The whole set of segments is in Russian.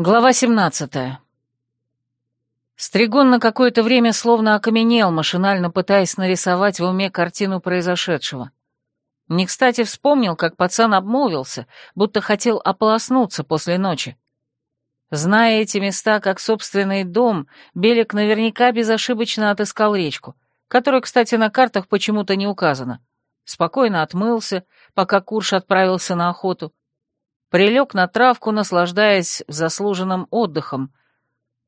Глава 17. Стригон на какое-то время словно окаменел, машинально пытаясь нарисовать в уме картину произошедшего. Не кстати вспомнил, как пацан обмолвился, будто хотел ополоснуться после ночи. Зная эти места как собственный дом, Белик наверняка безошибочно отыскал речку, которая, кстати, на картах почему-то не указана. Спокойно отмылся, пока Курш отправился на охоту, прилег на травку, наслаждаясь заслуженным отдыхом.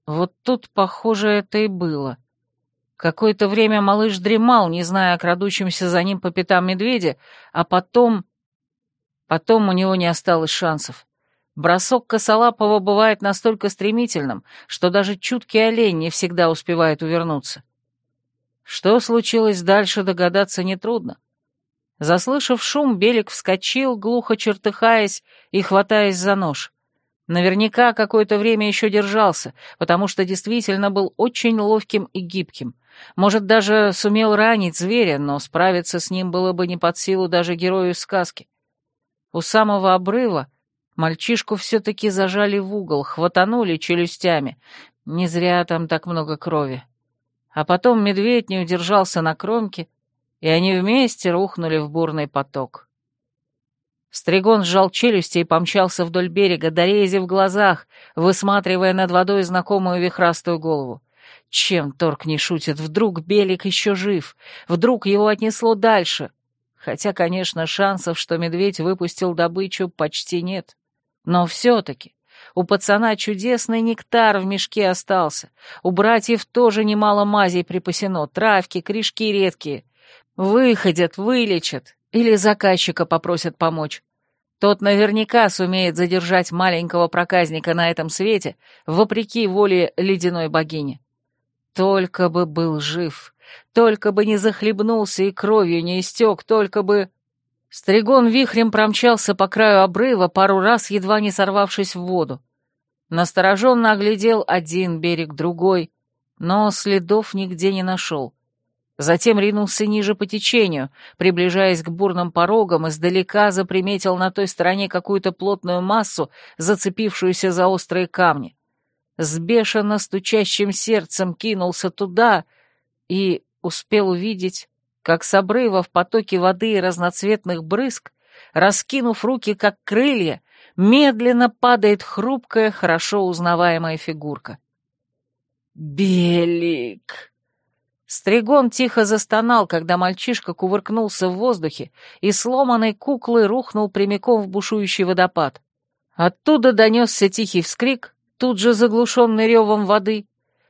Вот тут, похоже, это и было. Какое-то время малыш дремал, не зная о крадущемся за ним по пятам медведя, а потом... Потом у него не осталось шансов. Бросок косолапого бывает настолько стремительным, что даже чуткий олень не всегда успевает увернуться. Что случилось дальше, догадаться нетрудно. Заслышав шум, Белик вскочил, глухо чертыхаясь и хватаясь за нож. Наверняка какое-то время еще держался, потому что действительно был очень ловким и гибким. Может, даже сумел ранить зверя, но справиться с ним было бы не под силу даже герою сказки. У самого обрыва мальчишку все-таки зажали в угол, хватанули челюстями. Не зря там так много крови. А потом медведь не удержался на кромке, и они вместе рухнули в бурный поток. Стригон сжал челюсти и помчался вдоль берега, дорези в глазах, высматривая над водой знакомую вихрастую голову. Чем Торг не шутит? Вдруг Белик еще жив? Вдруг его отнесло дальше? Хотя, конечно, шансов, что медведь выпустил добычу, почти нет. Но все-таки у пацана чудесный нектар в мешке остался. У братьев тоже немало мазей припасено, травки, корешки редкие. Выходят, вылечат или заказчика попросят помочь. Тот наверняка сумеет задержать маленького проказника на этом свете, вопреки воле ледяной богини. Только бы был жив, только бы не захлебнулся и кровью не истек, только бы... Стригон вихрем промчался по краю обрыва, пару раз едва не сорвавшись в воду. Настороженно оглядел один берег, другой, но следов нигде не нашел. Затем ринулся ниже по течению, приближаясь к бурным порогам, издалека заприметил на той стороне какую-то плотную массу, зацепившуюся за острые камни. С бешено стучащим сердцем кинулся туда и успел увидеть, как с обрыва в потоке воды и разноцветных брызг, раскинув руки как крылья, медленно падает хрупкая, хорошо узнаваемая фигурка. «Белик!» Стригон тихо застонал, когда мальчишка кувыркнулся в воздухе и сломанной куклой рухнул прямиком в бушующий водопад. Оттуда донесся тихий вскрик, тут же заглушенный ревом воды,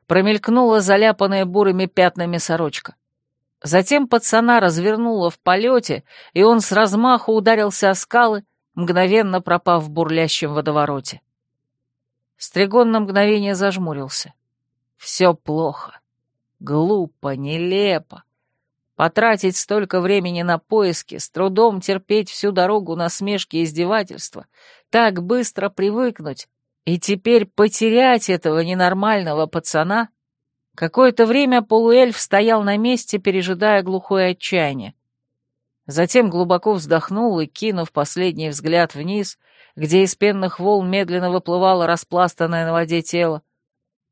промелькнула заляпанная бурыми пятнами сорочка. Затем пацана развернуло в полете, и он с размаху ударился о скалы, мгновенно пропав в бурлящем водовороте. Стригон на мгновение зажмурился. Все плохо. Глупо, нелепо. Потратить столько времени на поиски, с трудом терпеть всю дорогу насмешки и издевательства, так быстро привыкнуть и теперь потерять этого ненормального пацана? Какое-то время полуэльф стоял на месте, пережидая глухое отчаяние. Затем глубоко вздохнул и, кинув последний взгляд вниз, где из пенных волн медленно выплывало распластанное на воде тело,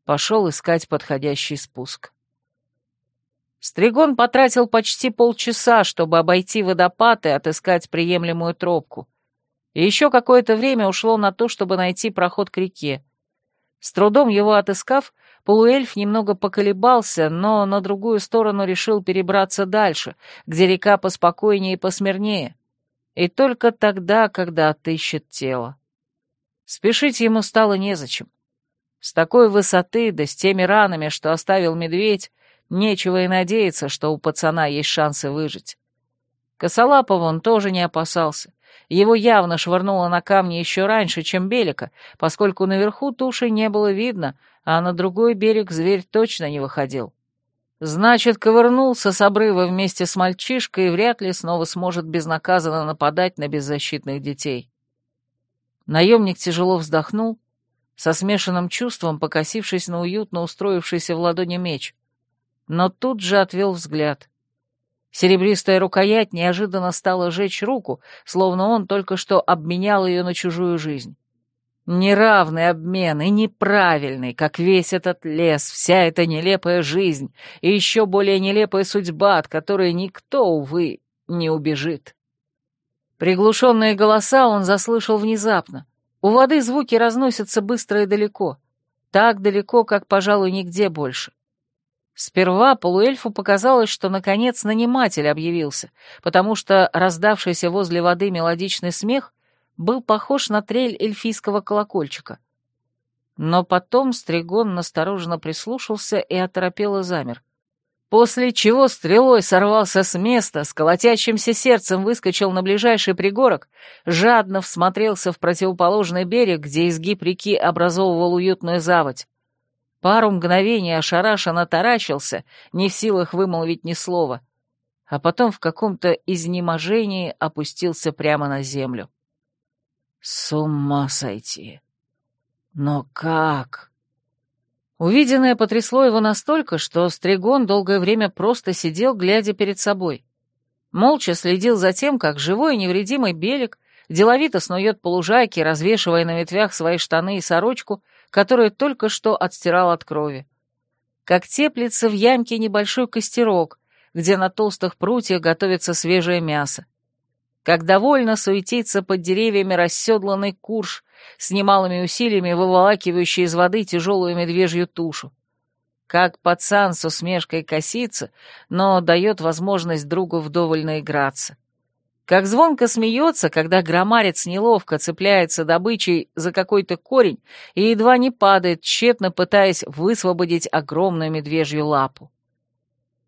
пошел искать подходящий спуск. Стригон потратил почти полчаса, чтобы обойти водопад и отыскать приемлемую тропку. И еще какое-то время ушло на то, чтобы найти проход к реке. С трудом его отыскав, полуэльф немного поколебался, но на другую сторону решил перебраться дальше, где река поспокойнее и посмирнее. И только тогда, когда отыщет тело. Спешить ему стало незачем. С такой высоты, да с теми ранами, что оставил медведь, Нечего и надеяться, что у пацана есть шансы выжить. Косолапов он тоже не опасался. Его явно швырнуло на камни еще раньше, чем Белика, поскольку наверху туши не было видно, а на другой берег зверь точно не выходил. Значит, ковырнулся с обрыва вместе с мальчишкой и вряд ли снова сможет безнаказанно нападать на беззащитных детей. Наемник тяжело вздохнул, со смешанным чувством покосившись на уютно устроившийся в ладони меч но тут же отвел взгляд. Серебристая рукоять неожиданно стала жечь руку, словно он только что обменял ее на чужую жизнь. Неравный обмен и неправильный, как весь этот лес, вся эта нелепая жизнь и еще более нелепая судьба, от которой никто, увы, не убежит. Приглушенные голоса он заслышал внезапно. У воды звуки разносятся быстро и далеко. Так далеко, как, пожалуй, нигде больше. Сперва полуэльфу показалось, что, наконец, наниматель объявился, потому что раздавшийся возле воды мелодичный смех был похож на трель эльфийского колокольчика. Но потом Стригон настороженно прислушался и оторопело замер. После чего стрелой сорвался с места, с колотящимся сердцем выскочил на ближайший пригорок, жадно всмотрелся в противоположный берег, где изгиб реки образовывал уютную заводь. Пару мгновений ошарашенно таращился, не в силах вымолвить ни слова, а потом в каком-то изнеможении опустился прямо на землю. С ума сойти. Но как? Увиденное потрясло его настолько, что Стригон долгое время просто сидел, глядя перед собой. Молча следил за тем, как живой и невредимый Белик деловито снует по лужайке, развешивая на ветвях свои штаны и сорочку, которую только что отстирал от крови. Как теплится в ямке небольшой костерок, где на толстых прутьях готовится свежее мясо как довольно суетится под деревьями расседланный курш, с немалыми усилиями выволакивающий из воды тяжелую медвежью тушу. Как пацан с усмешкой косится, но дает возможность другу вдоволь наиграться. Как звонко смеется, когда громарец неловко цепляется добычей за какой-то корень и едва не падает, тщетно пытаясь высвободить огромную медвежью лапу.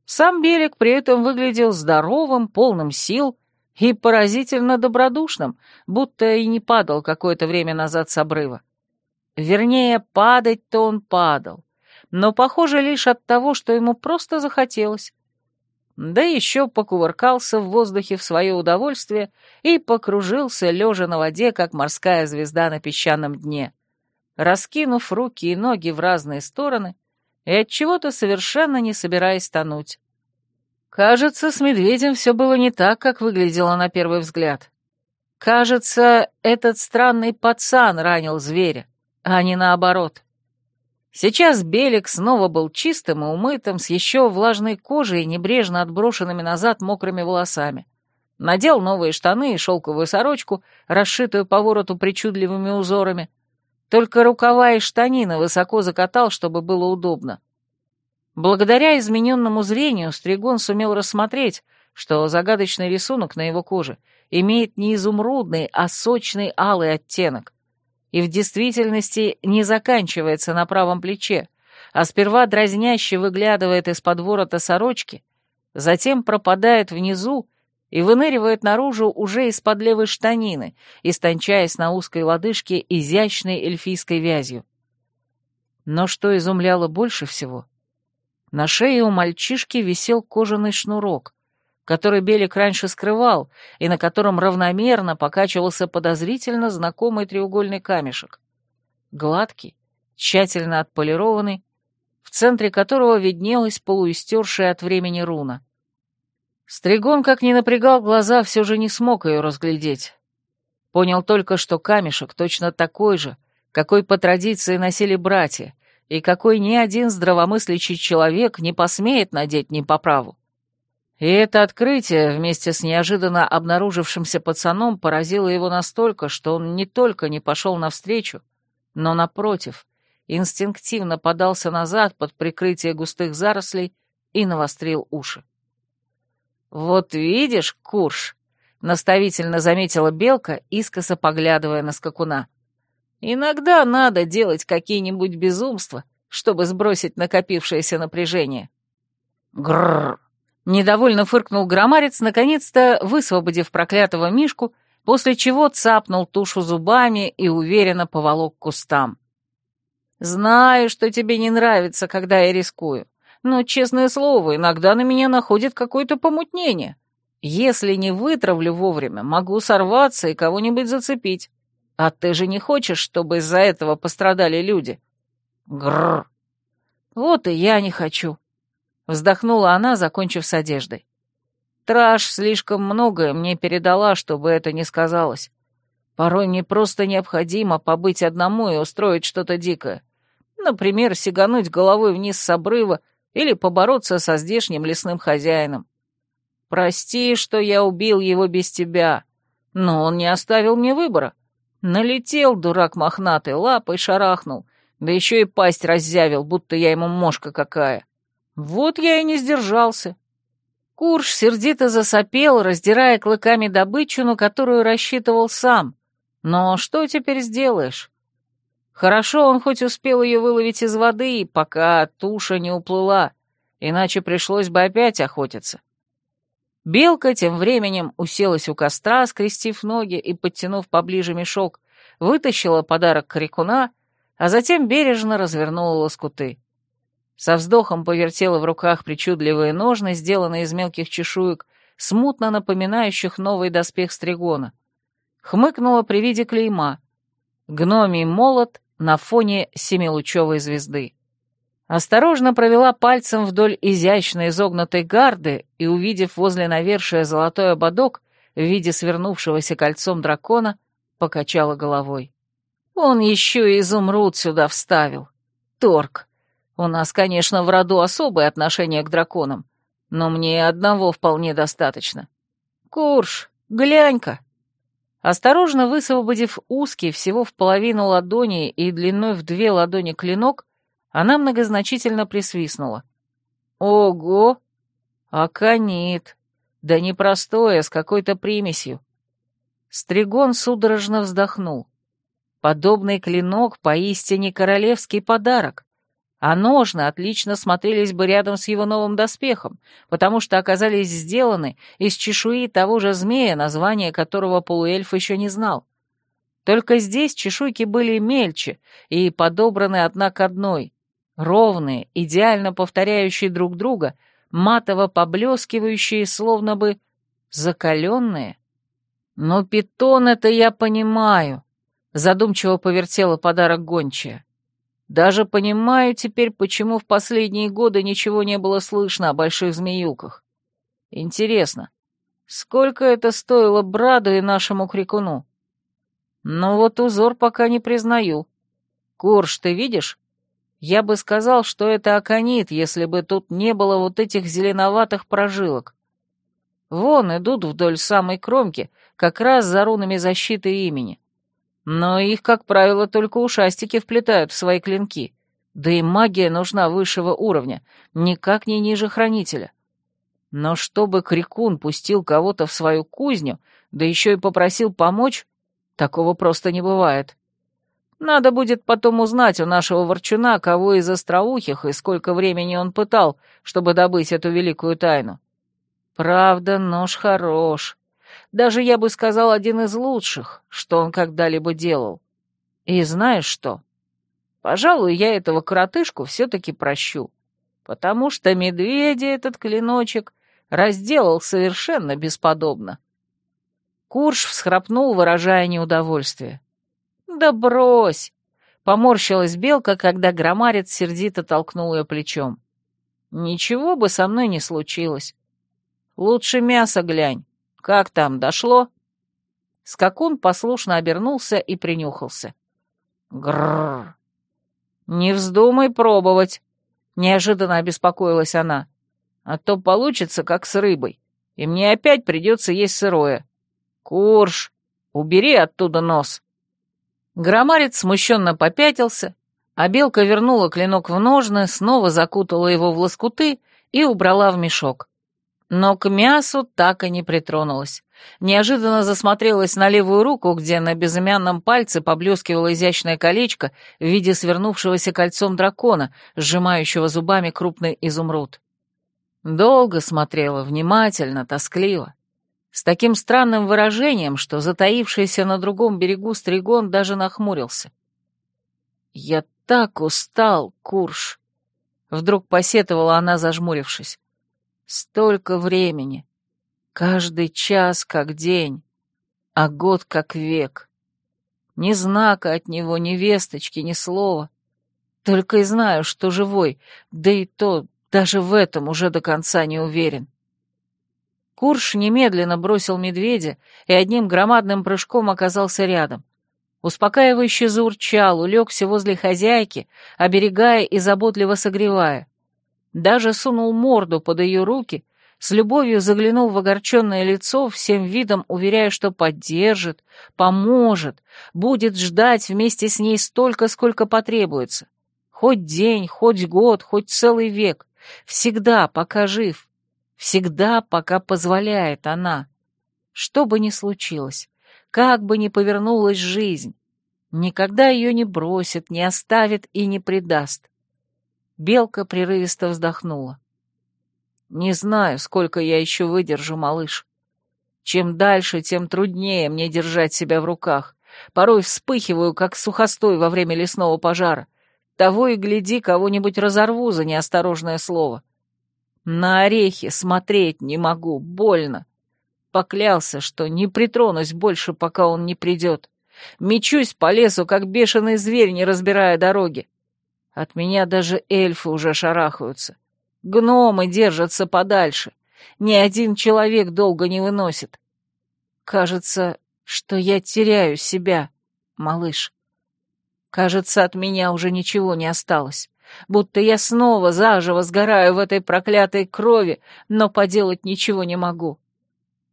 Сам Белик при этом выглядел здоровым, полным сил и поразительно добродушным, будто и не падал какое-то время назад с обрыва. Вернее, падать-то он падал, но, похоже, лишь от того, что ему просто захотелось. Да еще покувыркался в воздухе в свое удовольствие и покружился, лежа на воде, как морская звезда на песчаном дне, раскинув руки и ноги в разные стороны и от чего то совершенно не собираясь тонуть. Кажется, с медведем все было не так, как выглядело на первый взгляд. Кажется, этот странный пацан ранил зверя, а не наоборот. Сейчас Белик снова был чистым и умытым, с еще влажной кожей и небрежно отброшенными назад мокрыми волосами. Надел новые штаны и шелковую сорочку, расшитую по вороту причудливыми узорами. Только рукава и штанины высоко закатал, чтобы было удобно. Благодаря измененному зрению Стригон сумел рассмотреть, что загадочный рисунок на его коже имеет не изумрудный, а сочный алый оттенок, и в действительности не заканчивается на правом плече, а сперва дразняще выглядывает из-под ворота сорочки, затем пропадает внизу и выныривает наружу уже из-под левой штанины, истончаясь на узкой лодыжке изящной эльфийской вязью. Но что изумляло больше всего, на шее у мальчишки висел кожаный шнурок, который Белик раньше скрывал и на котором равномерно покачивался подозрительно знакомый треугольный камешек. Гладкий, тщательно отполированный, в центре которого виднелась полуистершая от времени руна. Стригон, как ни напрягал глаза, все же не смог ее разглядеть. Понял только, что камешек точно такой же, какой по традиции носили братья, и какой ни один здравомыслящий человек не посмеет надеть не по праву. И это открытие вместе с неожиданно обнаружившимся пацаном поразило его настолько, что он не только не пошел навстречу, но, напротив, инстинктивно подался назад под прикрытие густых зарослей и навострил уши. «Вот видишь, Курш!» — наставительно заметила Белка, искоса поглядывая на скакуна. — Иногда надо делать какие-нибудь безумства, чтобы сбросить накопившееся напряжение. Грррр! Недовольно фыркнул громарец, наконец-то высвободив проклятого мишку, после чего цапнул тушу зубами и уверенно поволок к кустам. «Знаю, что тебе не нравится, когда я рискую, но, честное слово, иногда на меня находит какое-то помутнение. Если не вытравлю вовремя, могу сорваться и кого-нибудь зацепить. А ты же не хочешь, чтобы из-за этого пострадали люди? Гррр. Вот и я не хочу. Вздохнула она, закончив с одеждой. Траш слишком многое мне передала, чтобы это не сказалось. Порой мне просто необходимо побыть одному и устроить что-то дикое. Например, сигануть головой вниз с обрыва или побороться со здешним лесным хозяином. Прости, что я убил его без тебя, но он не оставил мне выбора. Налетел, дурак мохнатый, лапой шарахнул, да еще и пасть раззявил, будто я ему мошка какая. Вот я и не сдержался. Курш сердито засопел, раздирая клыками добычу, на которую рассчитывал сам. Но что теперь сделаешь? Хорошо, он хоть успел ее выловить из воды, пока туша не уплыла, иначе пришлось бы опять охотиться. Белка тем временем уселась у костра, скрестив ноги и подтянув поближе мешок, вытащила подарок крикуна, а затем бережно развернула лоскуты. Со вздохом повертела в руках причудливые ножны, сделанные из мелких чешуек, смутно напоминающих новый доспех Стригона. Хмыкнула при виде клейма. Гномий молот на фоне семилучевой звезды. Осторожно провела пальцем вдоль изящно изогнутой гарды и, увидев возле навершия золотой ободок в виде свернувшегося кольцом дракона, покачала головой. Он еще и изумруд сюда вставил. Торг. У нас, конечно, в роду особое отношение к драконам, но мне одного вполне достаточно. Курш, глянь-ка!» Осторожно высвободив узкий, всего в половину ладони и длиной в две ладони клинок, она многозначительно присвистнула. «Ого! Аконит! Да не простое, а с какой-то примесью!» Стригон судорожно вздохнул. Подобный клинок поистине королевский подарок а ножны отлично смотрелись бы рядом с его новым доспехом, потому что оказались сделаны из чешуи того же змея, название которого полуэльф еще не знал. Только здесь чешуйки были мельче и подобраны одна к одной, ровные, идеально повторяющие друг друга, матово поблескивающие, словно бы закаленные. «Но питон это я понимаю», — задумчиво повертела подарок гончая. Даже понимаю теперь, почему в последние годы ничего не было слышно о больших змеюках. Интересно, сколько это стоило Браду и нашему крикуну? Ну вот узор пока не признаю. Курш, ты видишь? Я бы сказал, что это аконит, если бы тут не было вот этих зеленоватых прожилок. Вон идут вдоль самой кромки, как раз за рунами защиты имени. Но их, как правило, только ушастики вплетают в свои клинки. Да и магия нужна высшего уровня, никак не ниже хранителя. Но чтобы Крикун пустил кого-то в свою кузню, да еще и попросил помочь, такого просто не бывает. Надо будет потом узнать у нашего ворчуна, кого из остроухих и сколько времени он пытал, чтобы добыть эту великую тайну. Правда, нож хорош. Даже, я бы сказал, один из лучших, что он когда-либо делал. И знаешь что? Пожалуй, я этого коротышку все-таки прощу, потому что медведя этот клиночек разделал совершенно бесподобно. Курш всхрапнул, выражая неудовольствие. «Да брось!» — поморщилась белка, когда громарец сердито толкнул ее плечом. «Ничего бы со мной не случилось. Лучше мясо глянь. «Как там, дошло?» Скакун послушно обернулся и принюхался. Грррр. «Не вздумай пробовать», — неожиданно обеспокоилась она. «А то получится, как с рыбой, и мне опять придется есть сырое. Курш, убери оттуда нос». Громарец смущенно попятился, а белка вернула клинок в ножны, снова закутала его в лоскуты и убрала в мешок. Но к мясу так и не притронулась. Неожиданно засмотрелась на левую руку, где на безымянном пальце поблескивало изящное колечко в виде свернувшегося кольцом дракона, сжимающего зубами крупный изумруд. Долго смотрела, внимательно, тоскливо. С таким странным выражением, что затаившийся на другом берегу стригон даже нахмурился. «Я так устал, Курш!» Вдруг посетовала она, зажмурившись. Столько времени. Каждый час как день, а год как век. Ни знака от него, ни весточки, ни слова. Только и знаю, что живой, да и то даже в этом уже до конца не уверен. Курш немедленно бросил медведя и одним громадным прыжком оказался рядом. Успокаивающе заурчал, улегся возле хозяйки, оберегая и заботливо согревая. Даже сунул морду под ее руки, с любовью заглянул в огорченное лицо, всем видом уверяя, что поддержит, поможет, будет ждать вместе с ней столько, сколько потребуется. Хоть день, хоть год, хоть целый век. Всегда, пока жив. Всегда, пока позволяет она. Что бы ни случилось, как бы ни повернулась жизнь, никогда ее не бросит, не оставит и не предаст. Белка прерывисто вздохнула. «Не знаю, сколько я еще выдержу, малыш. Чем дальше, тем труднее мне держать себя в руках. Порой вспыхиваю, как сухостой во время лесного пожара. Того и гляди, кого-нибудь разорву за неосторожное слово. На орехи смотреть не могу, больно. Поклялся, что не притронусь больше, пока он не придет. Мечусь по лесу, как бешеный зверь, не разбирая дороги. От меня даже эльфы уже шарахаются. Гномы держатся подальше. Ни один человек долго не выносит. Кажется, что я теряю себя, малыш. Кажется, от меня уже ничего не осталось будто я снова заживо сгораю в этой проклятой крови, но поделать ничего не могу.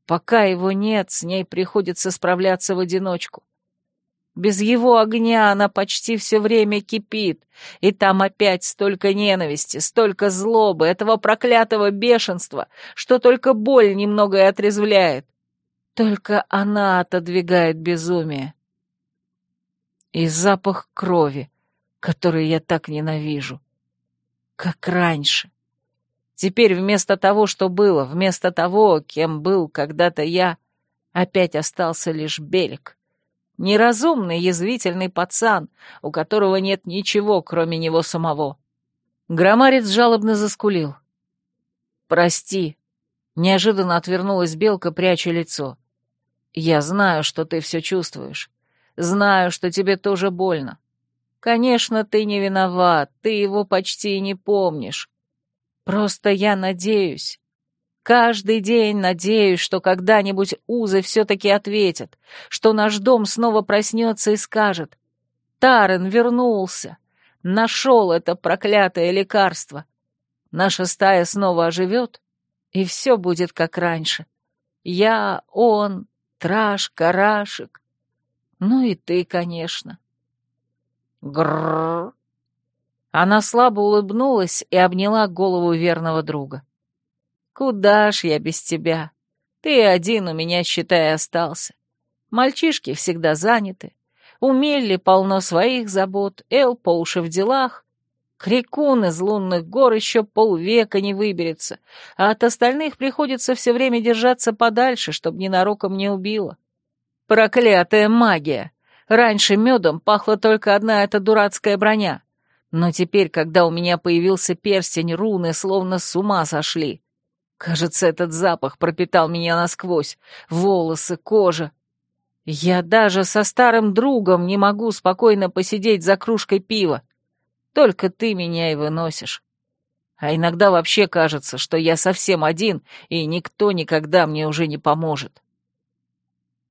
Пока его нет, с ней приходится справляться в одиночку. Без его огня она почти все время кипит, и там опять столько ненависти, столько злобы, этого проклятого бешенства, что только боль немного и отрезвляет. Только она отодвигает безумие. И запах крови, который я так ненавижу. Как раньше. Теперь вместо того, что было, вместо того, кем был когда-то я, опять остался лишь Белик. Неразумный, язвительный пацан, у которого нет ничего, кроме него самого. Громарец жалобно заскулил. «Прости», — неожиданно отвернулась Белка, пряча лицо. «Я знаю, что ты все чувствуешь. Знаю, что тебе тоже больно. Конечно, ты не виноват, ты его почти не помнишь. Просто я надеюсь. Каждый день надеюсь, что когда-нибудь узы все-таки ответят, что наш дом снова проснется и скажет. Тарен вернулся, нашел это проклятое лекарство. Наша стая снова оживет, и все будет как раньше. Я, он, Траш, Карашек. Ну и ты, конечно. Грррр. Она слабо улыбнулась и обняла голову верного друга. «Куда ж я без тебя? Ты один у меня, считай, остался. Мальчишки всегда заняты. У полно своих забот, Эл по уши в делах. Крикун из лунных гор еще полвека не выберется, а от остальных приходится все время держаться подальше, чтобы ненароком не убило. Проклятая магия! Раньше медом пахла только одна эта дурацкая броня. Но теперь, когда у меня появился перстень, руны словно с ума сошли. Кажется, этот запах пропитал меня насквозь. Волосы, кожа. Я даже со старым другом не могу спокойно посидеть за кружкой пива. Только ты меня и выносишь. А иногда вообще кажется, что я совсем один, и никто никогда мне уже не поможет.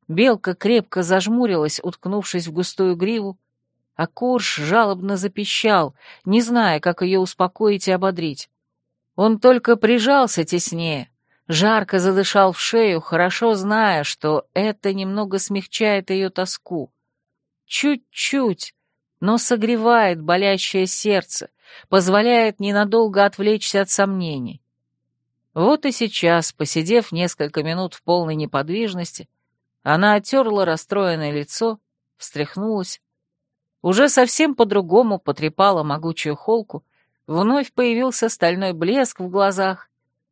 Белка крепко зажмурилась, уткнувшись в густую гриву, а Курш жалобно запищал, не зная, как ее успокоить и ободрить. Он только прижался теснее, жарко задышал в шею, хорошо зная, что это немного смягчает ее тоску. Чуть-чуть, но согревает болящее сердце, позволяет ненадолго отвлечься от сомнений. Вот и сейчас, посидев несколько минут в полной неподвижности, она оттерла расстроенное лицо, встряхнулась, уже совсем по-другому потрепала могучую холку, вновь появился стальной блеск в глазах,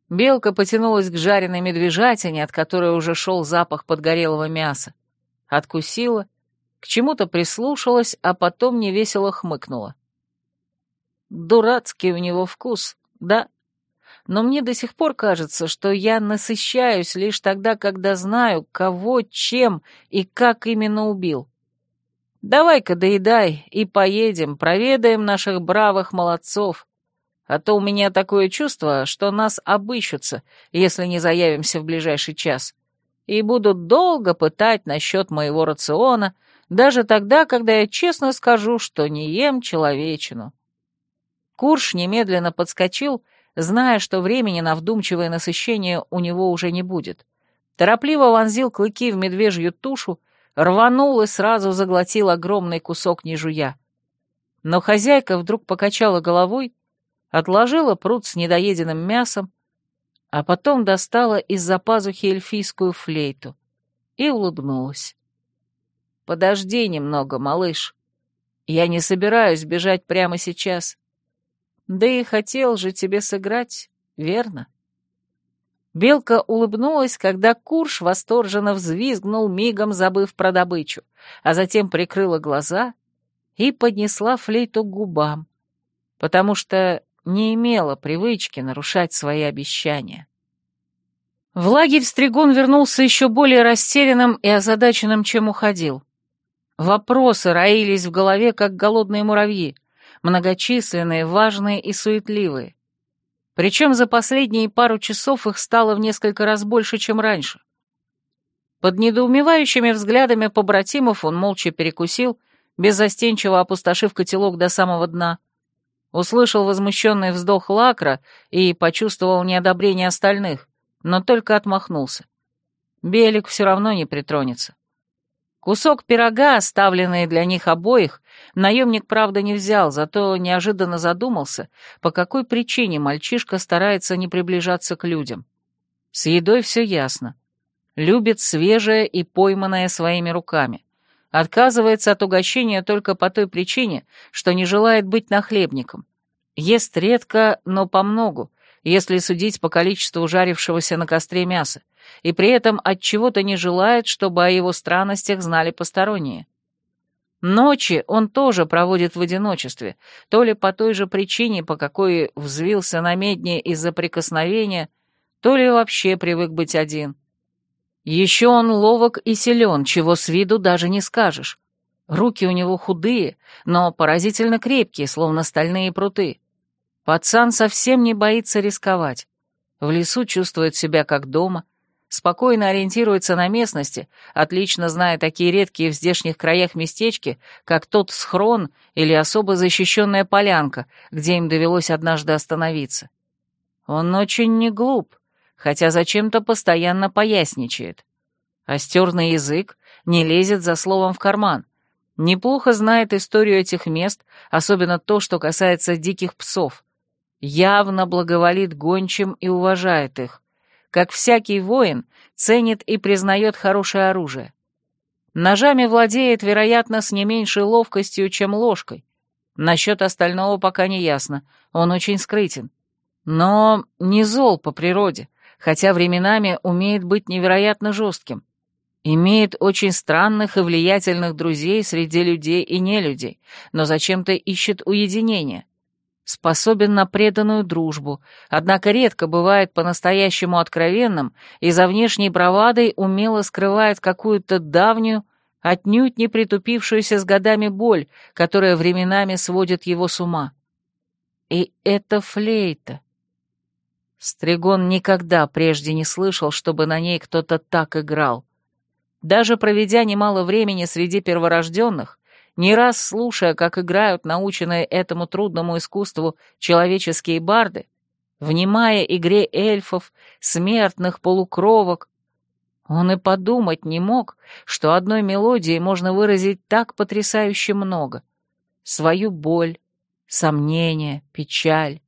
белка потянулась к жареной медвежатине, от которой уже шел запах подгорелого мяса, откусила, к чему-то прислушалась, а потом невесело хмыкнула. Дурацкий у него вкус, да? но мне до сих пор кажется, что я насыщаюсь лишь тогда, когда знаю, кого, чем и как именно убил. Давай-ка доедай и поедем, проведаем наших бравых молодцов. а то у меня такое чувство, что нас обыщутся, если не заявимся в ближайший час, и будут долго пытать насчет моего рациона, даже тогда, когда я честно скажу, что не ем человечину». Курш немедленно подскочил, зная, что времени на вдумчивое насыщение у него уже не будет. Торопливо вонзил клыки в медвежью тушу, рванул и сразу заглотил огромный кусок не жуя. Но хозяйка вдруг покачала головой, отложила пруд с недоеденным мясом, а потом достала из-за пазухи эльфийскую флейту и улыбнулась. «Подожди немного, малыш. Я не собираюсь бежать прямо сейчас. Да и хотел же тебе сыграть, верно?» Белка улыбнулась, когда Курш восторженно взвизгнул, мигом забыв про добычу, а затем прикрыла глаза и поднесла флейту к губам, потому что не имела привычки нарушать свои обещания. В лагерь Стригон вернулся еще более растерянным и озадаченным, чем уходил. Вопросы роились в голове, как голодные муравьи, многочисленные, важные и суетливые. Причем за последние пару часов их стало в несколько раз больше, чем раньше. Под недоумевающими взглядами побратимов он молча перекусил, беззастенчиво опустошив котелок до самого дна, услышал возмущенный вздох Лакра и почувствовал неодобрение остальных, но только отмахнулся. Белик все равно не притронется. Кусок пирога, оставленный для них обоих, наемник, правда, не взял, зато неожиданно задумался, по какой причине мальчишка старается не приближаться к людям. С едой все ясно. Любит свежее и пойманное своими руками. Отказывается от угощения только по той причине, что не желает быть нахлебником. Ест редко, но помногу, если судить по количеству жарившегося на костре мяса, и при этом от чего-то не желает, чтобы о его странностях знали посторонние. Ночи он тоже проводит в одиночестве, то ли по той же причине, по какой взвился на медне из-за прикосновения, то ли вообще привык быть один. Еще он ловок и силен, чего с виду даже не скажешь. Руки у него худые, но поразительно крепкие, словно стальные пруты. Пацан совсем не боится рисковать. В лесу чувствует себя как дома, спокойно ориентируется на местности, отлично зная такие редкие в здешних краях местечки, как тот схрон или особо защищенная полянка, где им довелось однажды остановиться. Он очень не глуп, хотя зачем-то постоянно поясничает. Остерный язык не лезет за словом в карман. Неплохо знает историю этих мест, особенно то, что касается диких псов явно благоволит гончим и уважает их. Как всякий воин, ценит и признает хорошее оружие. Ножами владеет, вероятно, с не меньшей ловкостью, чем ложкой. Насчет остального пока не ясно, он очень скрытен. Но не зол по природе, хотя временами умеет быть невероятно жестким. Имеет очень странных и влиятельных друзей среди людей и нелюдей, но зачем-то ищет уединение способен на преданную дружбу, однако редко бывает по-настоящему откровенным и за внешней бравадой умело скрывает какую-то давнюю, отнюдь не притупившуюся с годами боль, которая временами сводит его с ума. И это флейта. Стригон никогда прежде не слышал, чтобы на ней кто-то так играл. Даже проведя немало времени среди перворожденных, не раз слушая, как играют наученные этому трудному искусству человеческие барды, внимая игре эльфов, смертных, полукровок, он и подумать не мог, что одной мелодией можно выразить так потрясающе много. Свою боль, сомнение, печаль.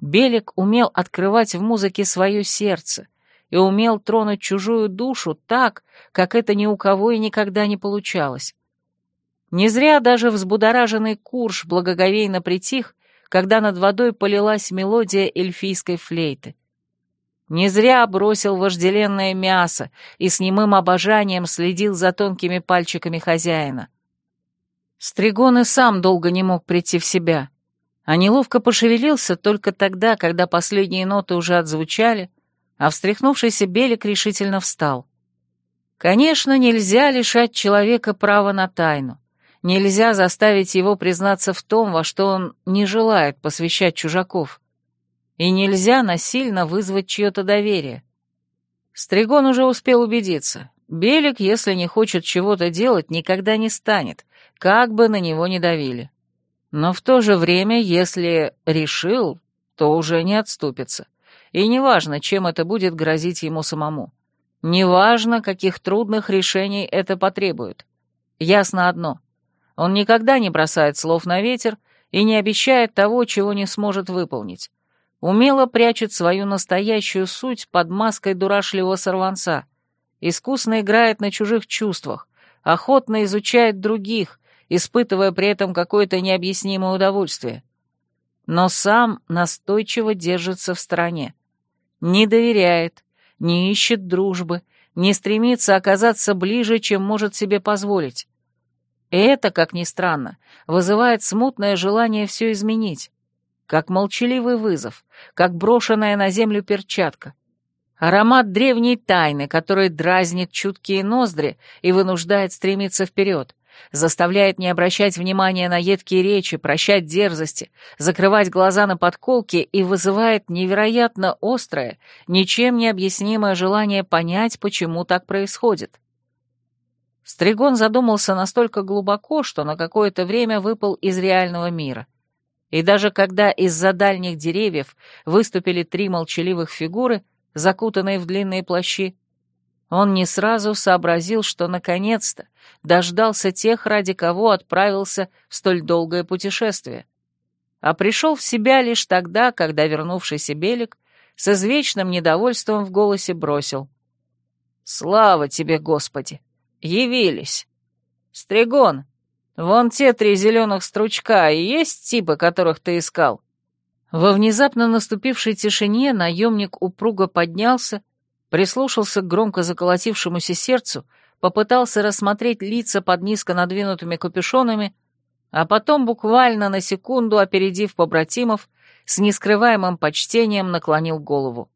Белик умел открывать в музыке свое сердце и умел тронуть чужую душу так, как это ни у кого и никогда не получалось. Не зря даже взбудораженный Курш благоговейно притих, когда над водой полилась мелодия эльфийской флейты. Не зря бросил вожделенное мясо и с немым обожанием следил за тонкими пальчиками хозяина. Стригон и сам долго не мог прийти в себя, а неловко пошевелился только тогда, когда последние ноты уже отзвучали, а встряхнувшийся Белик решительно встал. Конечно, нельзя лишать человека права на тайну. Нельзя заставить его признаться в том, во что он не желает посвящать чужаков. И нельзя насильно вызвать чье-то доверие. Стригон уже успел убедиться. Белик, если не хочет чего-то делать, никогда не станет, как бы на него ни давили. Но в то же время, если решил, то уже не отступится. И неважно, чем это будет грозить ему самому. Неважно, каких трудных решений это потребует. Ясно одно. Он никогда не бросает слов на ветер и не обещает того, чего не сможет выполнить. Умело прячет свою настоящую суть под маской дурашливого сорванца. Искусно играет на чужих чувствах, охотно изучает других, испытывая при этом какое-то необъяснимое удовольствие. Но сам настойчиво держится в стороне. Не доверяет, не ищет дружбы, не стремится оказаться ближе, чем может себе позволить. И это, как ни странно, вызывает смутное желание все изменить, как молчаливый вызов, как брошенная на землю перчатка. Аромат древней тайны, который дразнит чуткие ноздри и вынуждает стремиться вперед, заставляет не обращать внимания на едкие речи, прощать дерзости, закрывать глаза на подколки и вызывает невероятно острое, ничем не объяснимое желание понять, почему так происходит. Стригон задумался настолько глубоко, что на какое-то время выпал из реального мира. И даже когда из-за дальних деревьев выступили три молчаливых фигуры, закутанные в длинные плащи, он не сразу сообразил, что наконец-то дождался тех, ради кого отправился в столь долгое путешествие. А пришел в себя лишь тогда, когда вернувшийся Белик с извечным недовольством в голосе бросил. «Слава тебе, Господи! Явились! Стригон, вон те три зеленых стручка и есть типы, которых ты искал?» Во внезапно наступившей тишине наемник упруго поднялся, прислушался к громко заколотившемуся сердцу, попытался рассмотреть лица под низко надвинутыми капюшонами, а потом, буквально на секунду опередив побратимов, с нескрываемым почтением наклонил голову.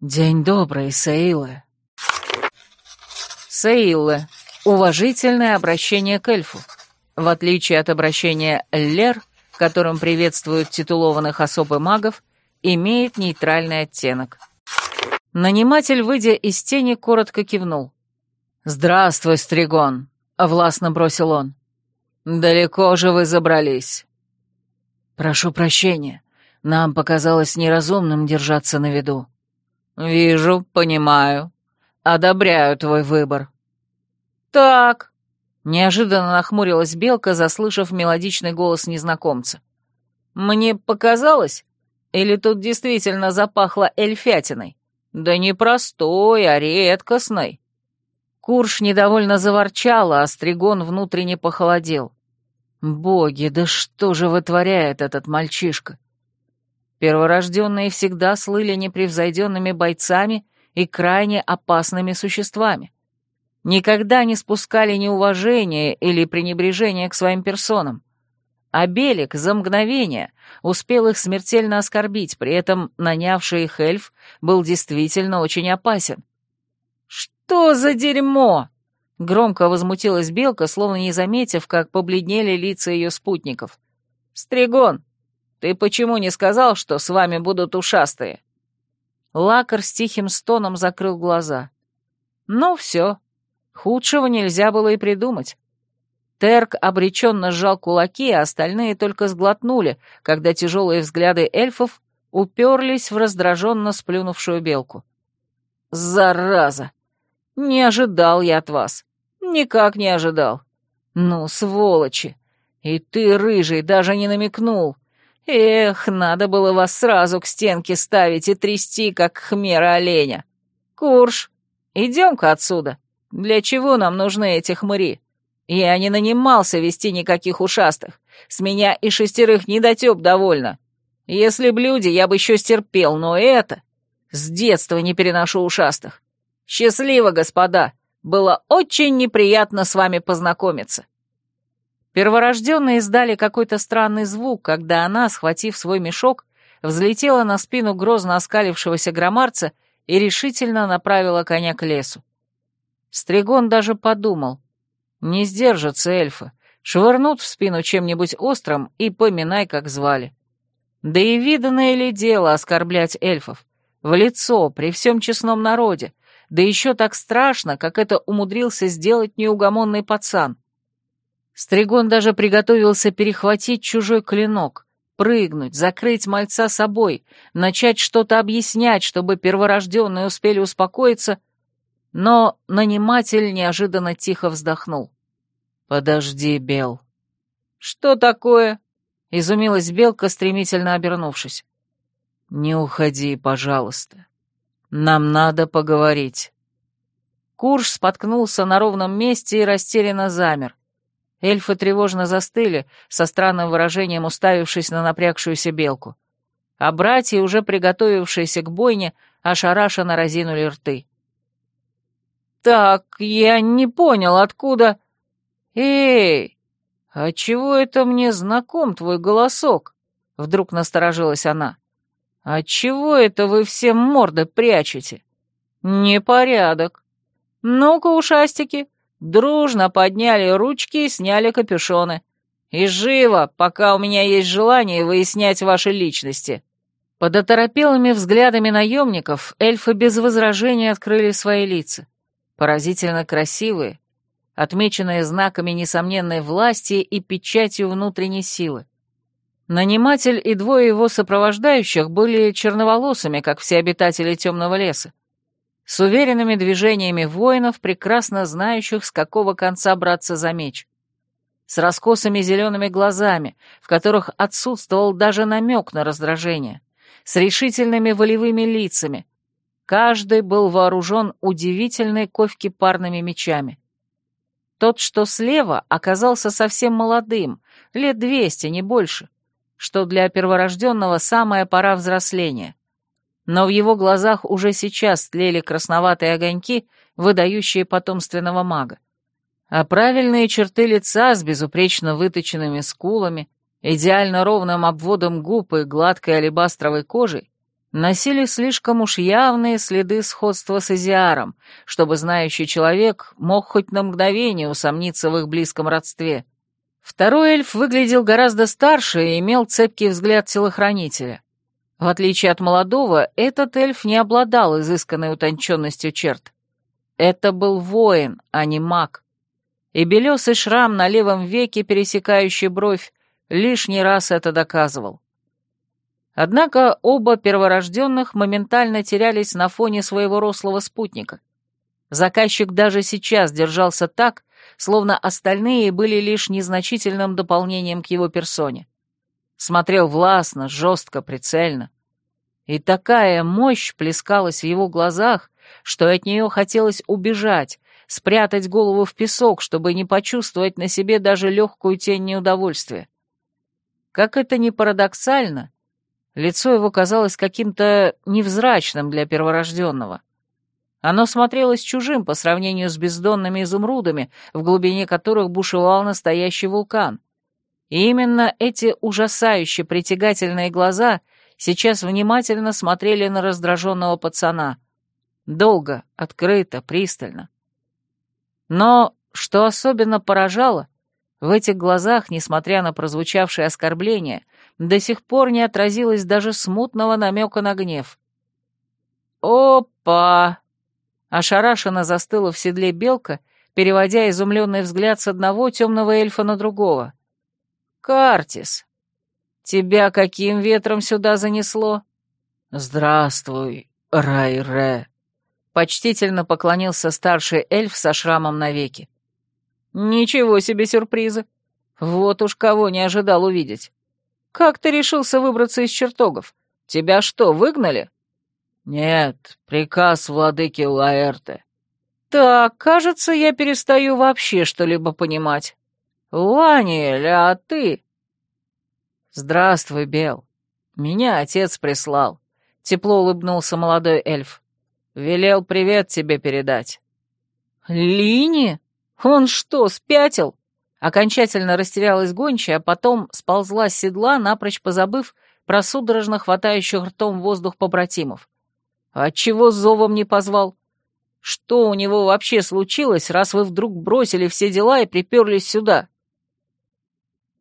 «День добрый, Саилы!» Саилы — уважительное обращение к эльфу. В отличие от обращения «лер», которым приветствуют титулованных особ и магов, имеет нейтральный оттенок. Наниматель, выйдя из тени, коротко кивнул. «Здравствуй, Стригон», — властно бросил он. «Далеко же вы забрались». «Прошу прощения, нам показалось неразумным держаться на виду». «Вижу, понимаю. Одобряю твой выбор». «Так», — неожиданно нахмурилась Белка, заслышав мелодичный голос незнакомца. «Мне показалось? Или тут действительно запахло эльфятиной?» Да не простой, а редкостной. Курш недовольно заворчал, а Остригон внутренне похолодел. Боги, да что же вытворяет этот мальчишка? Перворожденные всегда слыли непревзойденными бойцами и крайне опасными существами. Никогда не спускали неуважения или пренебрежения к своим персонам. А Белик за мгновение успел их смертельно оскорбить, при этом нанявший их эльф был действительно очень опасен. «Что за дерьмо?» — громко возмутилась Белка, словно не заметив, как побледнели лица ее спутников. «Стригон, ты почему не сказал, что с вами будут ушастые?» Лакар с тихим стоном закрыл глаза. «Ну все, худшего нельзя было и придумать». Терк обреченно сжал кулаки, а остальные только сглотнули, когда тяжелые взгляды эльфов уперлись в раздраженно сплюнувшую белку. «Зараза! Не ожидал я от вас. Никак не ожидал. Ну, сволочи! И ты, рыжий, даже не намекнул. Эх, надо было вас сразу к стенке ставить и трясти, как хмера оленя. Курш, идем-ка отсюда. Для чего нам нужны эти хмыри?» Я не нанимался вести никаких ушастых. С меня и шестерых недотеп довольно. Если б люди, я бы еще стерпел, но это... С детства не переношу ушастых. Счастливо, господа. Было очень неприятно с вами познакомиться. Перворожденные издали какой-то странный звук, когда она, схватив свой мешок, взлетела на спину грозно оскалившегося громарца и решительно направила коня к лесу. Стригон даже подумал — не сдержатся эльфы. Швырнут в спину чем-нибудь острым и поминай, как звали. Да и виданное ли дело оскорблять эльфов? В лицо, при всем честном народе, да еще так страшно, как это умудрился сделать неугомонный пацан. Стригон даже приготовился перехватить чужой клинок, прыгнуть, закрыть мальца собой, начать что-то объяснять, чтобы перворожденные успели успокоиться, но наниматель неожиданно тихо вздохнул. «Подожди, Бел». «Что такое?» — изумилась Белка, стремительно обернувшись. «Не уходи, пожалуйста. Нам надо поговорить». Курш споткнулся на ровном месте и растерянно замер. Эльфы тревожно застыли, со странным выражением уставившись на напрягшуюся белку. А братья, уже приготовившиеся к бойне, ошарашенно разинули рты. «Так, я не понял, откуда...» «Эй, а чего это мне знаком твой голосок?» Вдруг насторожилась она. «А чего это вы все морды прячете? Непорядок. Ну-ка, ушастики, дружно подняли ручки и сняли капюшоны. И живо, пока у меня есть желание выяснять ваши личности». Под оторопелыми взглядами наемников эльфы без возражений открыли свои лица. Поразительно красивые, отмеченные знаками несомненной власти и печатью внутренней силы. Наниматель и двое его сопровождающих были черноволосыми, как все обитатели темного леса, с уверенными движениями воинов, прекрасно знающих, с какого конца браться за меч, с раскосыми зелеными глазами, в которых отсутствовал даже намек на раздражение, с решительными волевыми лицами. Каждый был вооружен удивительной ковки парными мечами. Тот, что слева, оказался совсем молодым, лет двести, не больше, что для перворожденного самая пора взросления. Но в его глазах уже сейчас тлели красноватые огоньки, выдающие потомственного мага. А правильные черты лица с безупречно выточенными скулами, идеально ровным обводом губ и гладкой алебастровой кожей носили слишком уж явные следы сходства с Изиаром, чтобы знающий человек мог хоть на мгновение усомниться в их близком родстве. Второй эльф выглядел гораздо старше и имел цепкий взгляд телохранителя. В отличие от молодого, этот эльф не обладал изысканной утонченностью черт. Это был воин, а не маг. И белесый шрам на левом веке, пересекающий бровь, лишний раз это доказывал. Однако оба перворожденных моментально терялись на фоне своего рослого спутника. Заказчик даже сейчас держался так, словно остальные были лишь незначительным дополнением к его персоне. Смотрел властно, жестко, прицельно. И такая мощь плескалась в его глазах, что от нее хотелось убежать, спрятать голову в песок, чтобы не почувствовать на себе даже легкую тень неудовольствия. Как это ни парадоксально, Лицо его казалось каким-то невзрачным для перворожденного. Оно смотрелось чужим по сравнению с бездонными изумрудами, в глубине которых бушевал настоящий вулкан. И именно эти ужасающе притягательные глаза сейчас внимательно смотрели на раздраженного пацана. Долго, открыто, пристально. Но, что особенно поражало, в этих глазах, несмотря на прозвучавшее оскорбление, до сих пор не отразилось даже смутного намека на гнев. «Опа!» Ошарашенно застыла в седле белка, переводя изумленный взгляд с одного темного эльфа на другого. «Картис, тебя каким ветром сюда занесло?» «Здравствуй, Райре!» Почтительно поклонился старший эльф со шрамом на веке. «Ничего себе сюрпризы! Вот уж кого не ожидал увидеть. Как ты решился выбраться из чертогов? Тебя что, выгнали?» «Нет, приказ владыки Лаэрте». «Так, кажется, я перестаю вообще что-либо понимать. Ланиэль, а ты?» «Здравствуй, Бел. Меня отец прислал». Тепло улыбнулся молодой эльф. «Велел привет тебе передать». «Лини? Он что, спятил?» Окончательно растерялась гончая, а потом сползла с седла, напрочь позабыв про судорожно хватающих ртом воздух побратимов. Отчего зовом не позвал? Что у него вообще случилось, раз вы вдруг бросили все дела и приперлись сюда?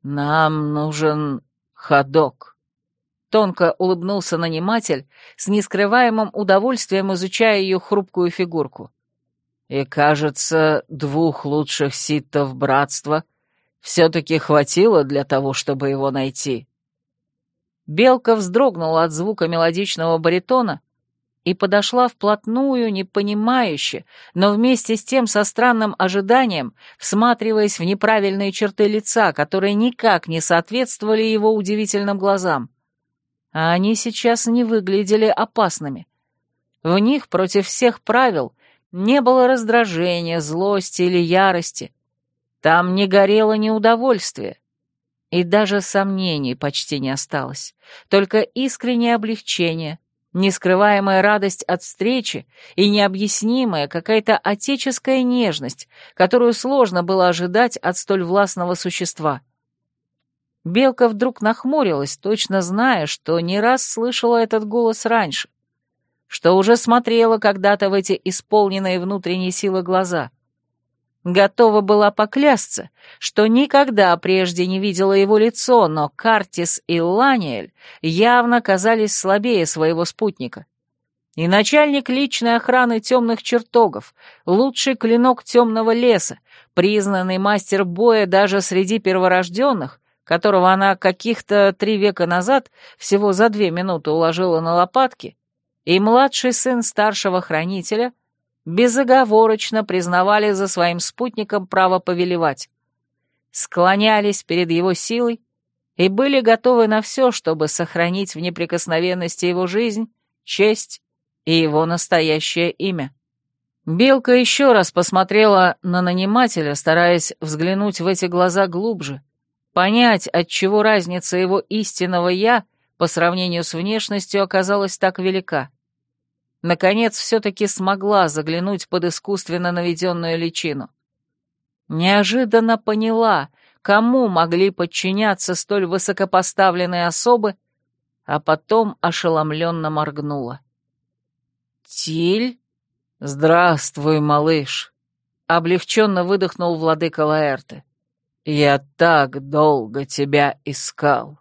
«Нам нужен ходок», — тонко улыбнулся наниматель, с нескрываемым удовольствием изучая ее хрупкую фигурку. «И, кажется, двух лучших ситтов братства все-таки хватило для того, чтобы его найти». Белка вздрогнула от звука мелодичного баритона и подошла вплотную, непонимающе, но вместе с тем со странным ожиданием, всматриваясь в неправильные черты лица, которые никак не соответствовали его удивительным глазам. А они сейчас не выглядели опасными. В них против всех правил не было раздражения, злости или ярости. Там не горело ни удовольствия. И даже сомнений почти не осталось, только искреннее облегчение, нескрываемая радость от встречи и необъяснимая какая-то отеческая нежность, которую сложно было ожидать от столь властного существа. Белка вдруг нахмурилась, точно зная, что не раз слышала этот голос раньше, что уже смотрела когда-то в эти исполненные внутренней силы глаза — Готова была поклясться, что никогда прежде не видела его лицо, но Картис и Ланиэль явно казались слабее своего спутника. И начальник личной охраны темных чертогов, лучший клинок темного леса, признанный мастер боя даже среди перворожденных, которого она каких-то три века назад всего за две минуты уложила на лопатки, и младший сын старшего хранителя — безоговорочно признавали за своим спутником право повелевать, склонялись перед его силой и были готовы на все, чтобы сохранить в неприкосновенности его жизнь, честь и его настоящее имя. Белка еще раз посмотрела на нанимателя, стараясь взглянуть в эти глаза глубже, понять, отчего разница его истинного «я» по сравнению с внешностью оказалась так велика наконец все-таки смогла заглянуть под искусственно наведенную личину. Неожиданно поняла, кому могли подчиняться столь высокопоставленные особы, а потом ошеломленно моргнула. «Тиль? Здравствуй, малыш!» — облегченно выдохнул владыка Лаэрте. «Я так долго тебя искал!»